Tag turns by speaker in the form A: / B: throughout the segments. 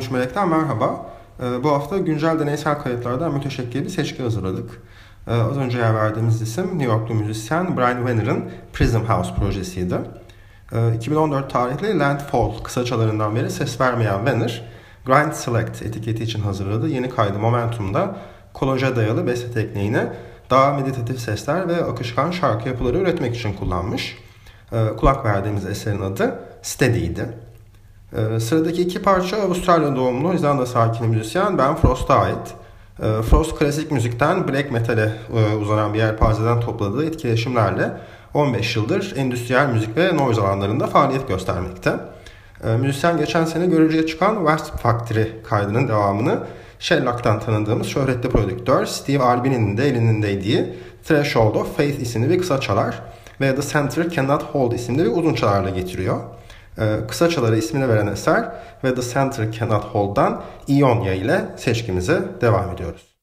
A: 13 Melek'ten merhaba. Ee, bu hafta güncel deneysel kayıtlardan müteşekkil bir seçki hazırladık. Ee, az önce yer verdiğimiz isim New Yorklu müzisyen Brian Wenner'ın Prism House projesiydi. Ee, 2014 tarihli Landfall kısaçalarından beri ses vermeyen Wenner, Grind Select etiketi için hazırladığı yeni kaydı Momentum'da kolaja dayalı beste tekniğini daha meditatif sesler ve akışkan şarkı yapıları üretmek için kullanmış. Ee, kulak verdiğimiz eserin adı Steady'ydi. Ee, sıradaki iki parça Avustralya doğumlu İzlanda sakini müzisyen Ben Frost'a ait. Ee, Frost klasik müzikten black metal'e e, uzanan bir yelpazeden topladığı etkileşimlerle 15 yıldır endüstriyel müzik ve noise alanlarında faaliyet göstermekte. Ee, müzisyen geçen sene görücüye çıkan Wasp Factory kaydının devamını Shellack'tan tanıdığımız şöhretli prodüktör Steve Albini'nin de elindeydiği Threshold of Faith isimli bir kısa çalar ve The Center Cannot Hold isimli bir uzun çalarla getiriyor. Ee, kısaçalara ismini veren eser ve The Center Cannot Hold'dan Ionia ile seçkimize devam ediyoruz.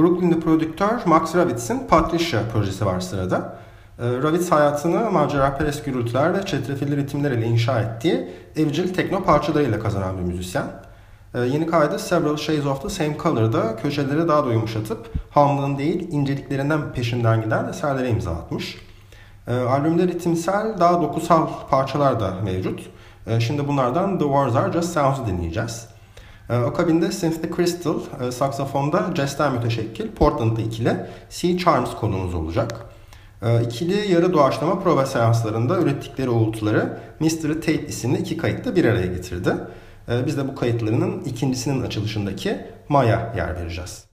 A: Brooklyn'li prodüktör Max Ravitz'in Patricia projesi var sırada. Ee, Ravitz hayatını maceraperest gürültüler ve çetrefilli ritimler ile inşa ettiği evcil tekno parçalarıyla kazanan bir müzisyen. Ee, yeni kaydı Several Shades of the Same Color'da köşeleri daha da yumuşatıp hamlığın değil inceliklerinden peşinden giden eserlere imza atmış. Ee, albümde ritimsel daha dokusal parçalar da mevcut. Şimdi bunlardan The Wars Are Just Sounds'u dinleyeceğiz. Akabinde Synth the Crystal, e, saksafonda jazz'ten müteşekkil Portland'da ikili Sea Charms konumuz olacak. Ee, ikili yarı doğaçlama prova seanslarında ürettikleri uğultuları Mystery Tape isimli iki kayıtta bir araya getirdi. Ee, biz de bu kayıtlarının ikincisinin açılışındaki Maya yer vereceğiz.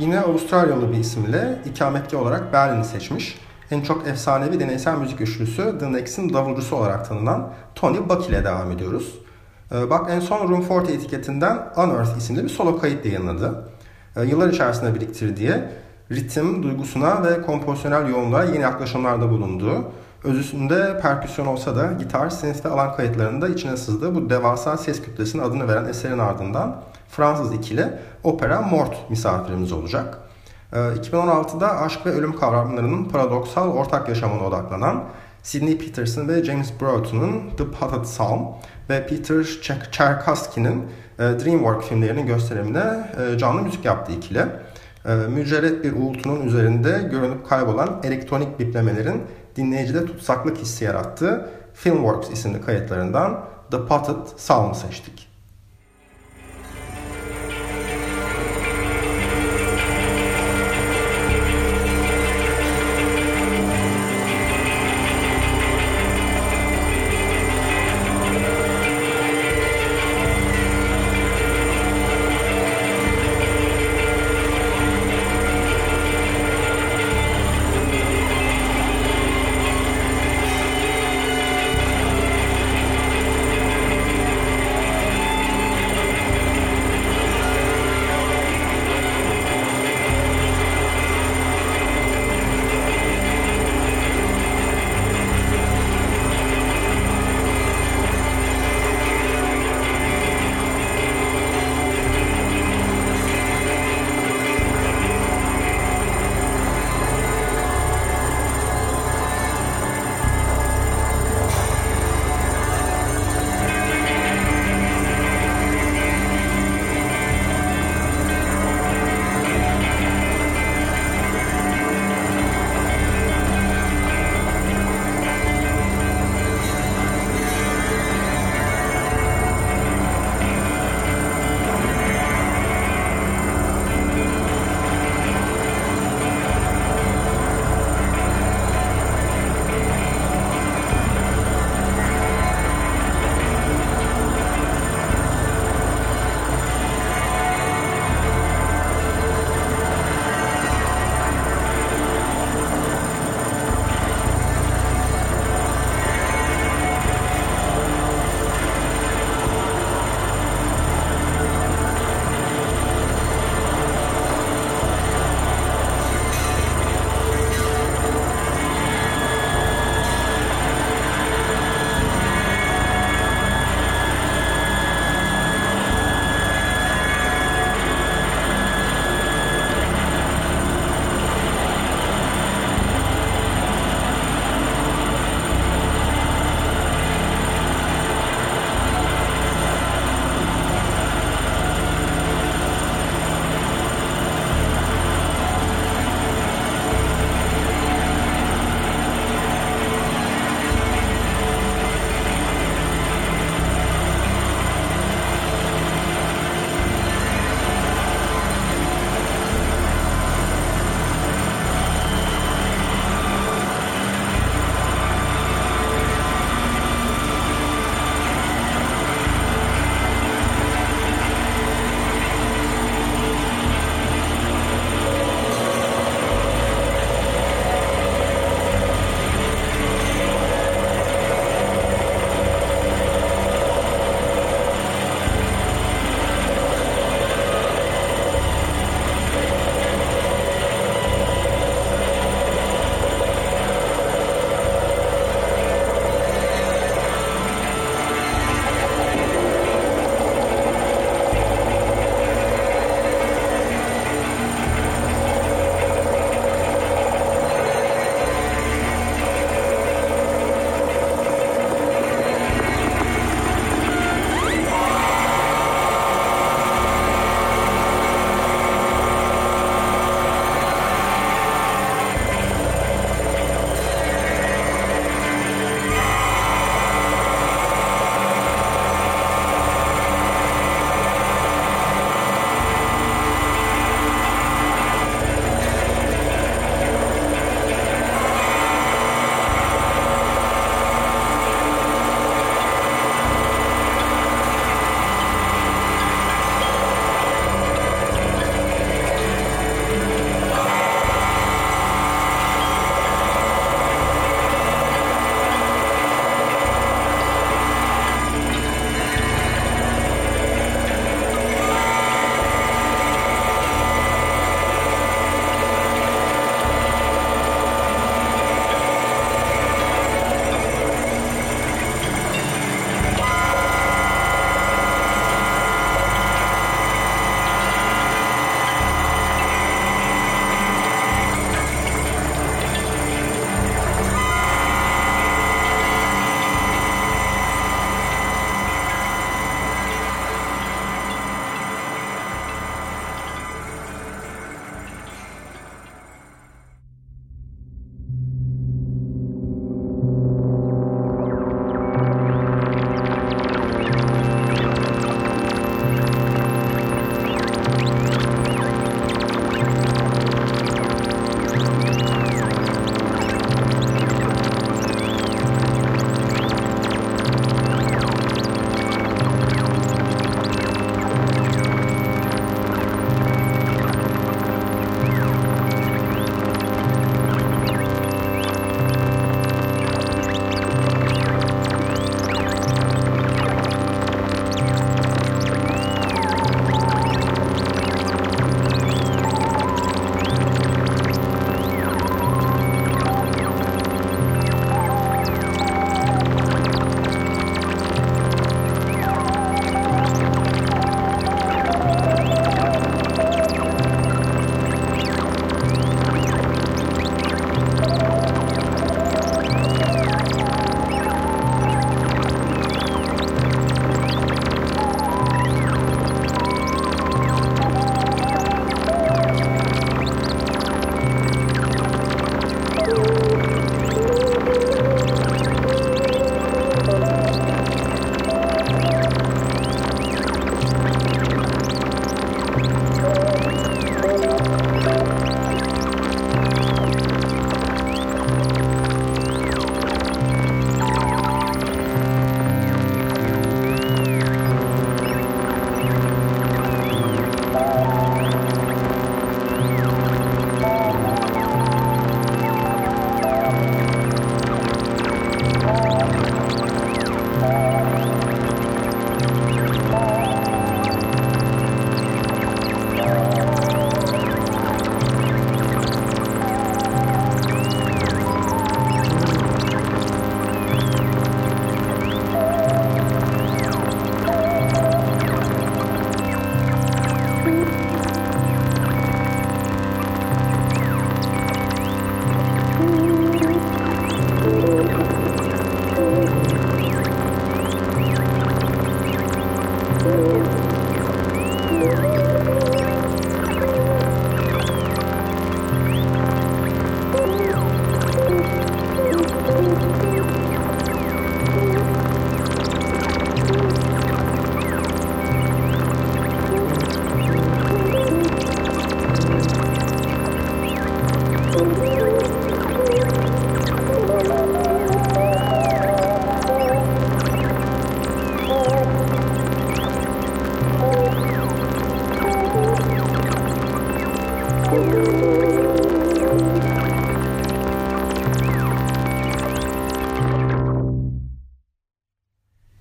A: Yine Avustralyalı bir isimle ikametli olarak Berlin'i seçmiş. En çok efsanevi deneysel müzik üçlüsü The Next'in davulcusu olarak tanınan Tony Buck ile devam ediyoruz. Ee, Buck en son Room 40 etiketinden Unearth isimli bir solo kayıt yayınladı. Ee, yıllar içerisinde biriktirdiği ritim, duygusuna ve kompozisyonel yoğunluğa yeni yaklaşımlarda bulunduğu, özüsünde perküsyon olsa da gitar, synth ve alan kayıtlarında içine sızdığı bu devasa ses kütlesinin adını veren eserin ardından Fransız ikili opera Mort misafirimiz olacak. 2016'da ee, aşk ve ölüm kavramlarının paradoksal ortak yaşamına odaklanan Sidney Peterson ve James Broughton'un The Potted Psalm ve Peter Tchaikovsky'nin e, Dreamwork filmlerinin gösterimine e, canlı müzik yaptığı ikili. E, mücerret bir uğultunun üzerinde görünüp kaybolan elektronik biplemelerin dinleyicide tutsaklık hissi yarattığı Filmworks isimli kayıtlarından The Potted Psalm'ı seçtik.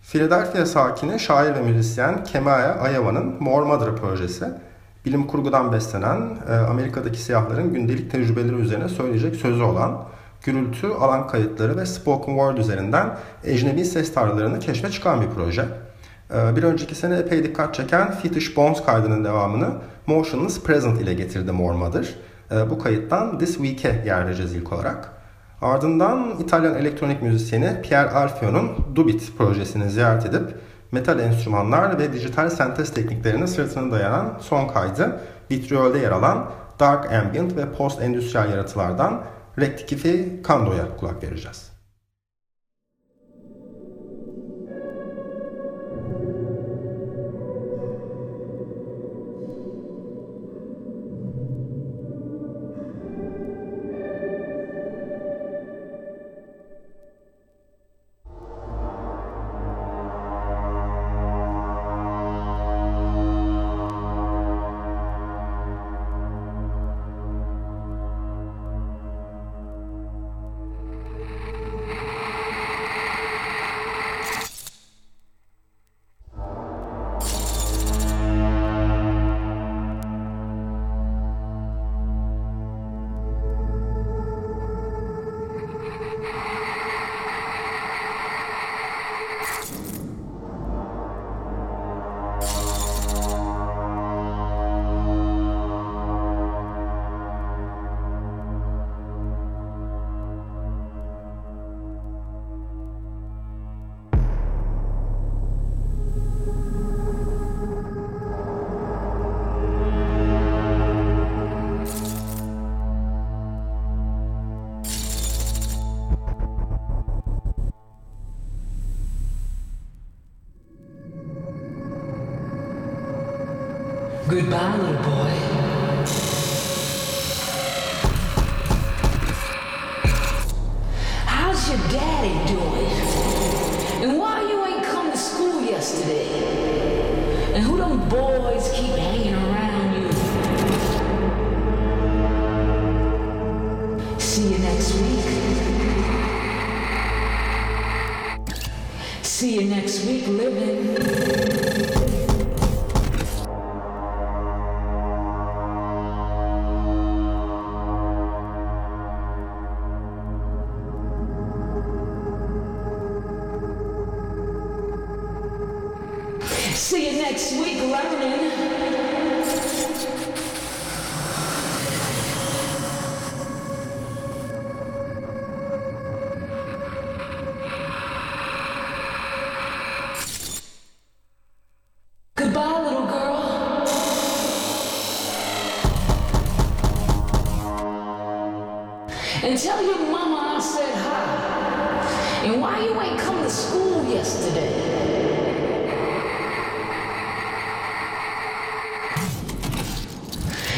A: Philadelphia sakini şair ve müzisyen Kemaya Ayava'nın More Mother projesi. Bilim kurgudan beslenen, e, Amerika'daki siyahların gündelik tecrübeleri üzerine söyleyecek sözü olan, gürültü, alan kayıtları ve spoken word üzerinden ecnebi ses tarzlarını keşfe çıkan bir proje. E, bir önceki sene epey dikkat çeken Fetish Bones kaydının devamını Motionless Present ile getirdi More Mother. E, bu kayıttan This Week'e yer vereceğiz ilk olarak. Ardından İtalyan elektronik müzisyeni Pier Alfio'nun Dubit projesini ziyaret edip metal enstrümanlar ve dijital sentez tekniklerine sırtını dayanan son kaydı Vitriol'de yer alan Dark Ambient ve Post Endüstriyel yaratılardan Rectifié Cando'ya kulak vereceğiz.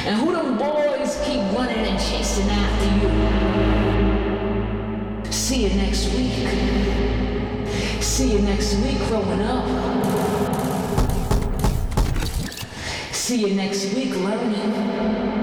B: And who them boys keep running and chasing after you? See you next week. See you next week growing up. See you next week learning.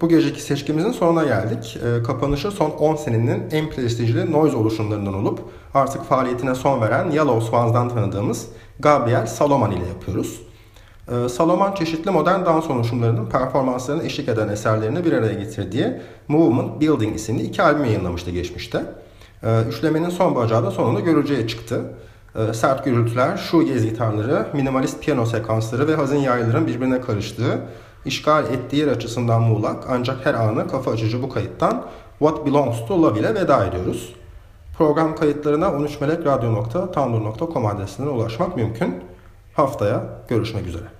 A: Bu geceki seçkimizin sonuna geldik. E, kapanışı son 10 senenin en prestijli noise oluşumlarından olup artık faaliyetine son veren Yellow Swans'dan tanıdığımız Gabriel Saloman ile yapıyoruz. E, Saloman çeşitli modern dans oluşumlarının performanslarını eşlik eden eserlerini bir araya getirdiği Movement Building isimli iki albüm yayınlamıştı geçmişte. E, üçlemenin son bacağı da sonunda görücüye çıktı. Sert gürültüler, shoegaze gitarları, minimalist piyano sekansları ve hazin yayların birbirine karıştığı, işgal ettiği yer açısından muğlak ancak her anı kafa açıcı bu kayıttan What Belongs to Love ile veda ediyoruz. Program kayıtlarına 13melekradyo.tumblr.com adresinden ulaşmak mümkün. Haftaya görüşmek üzere.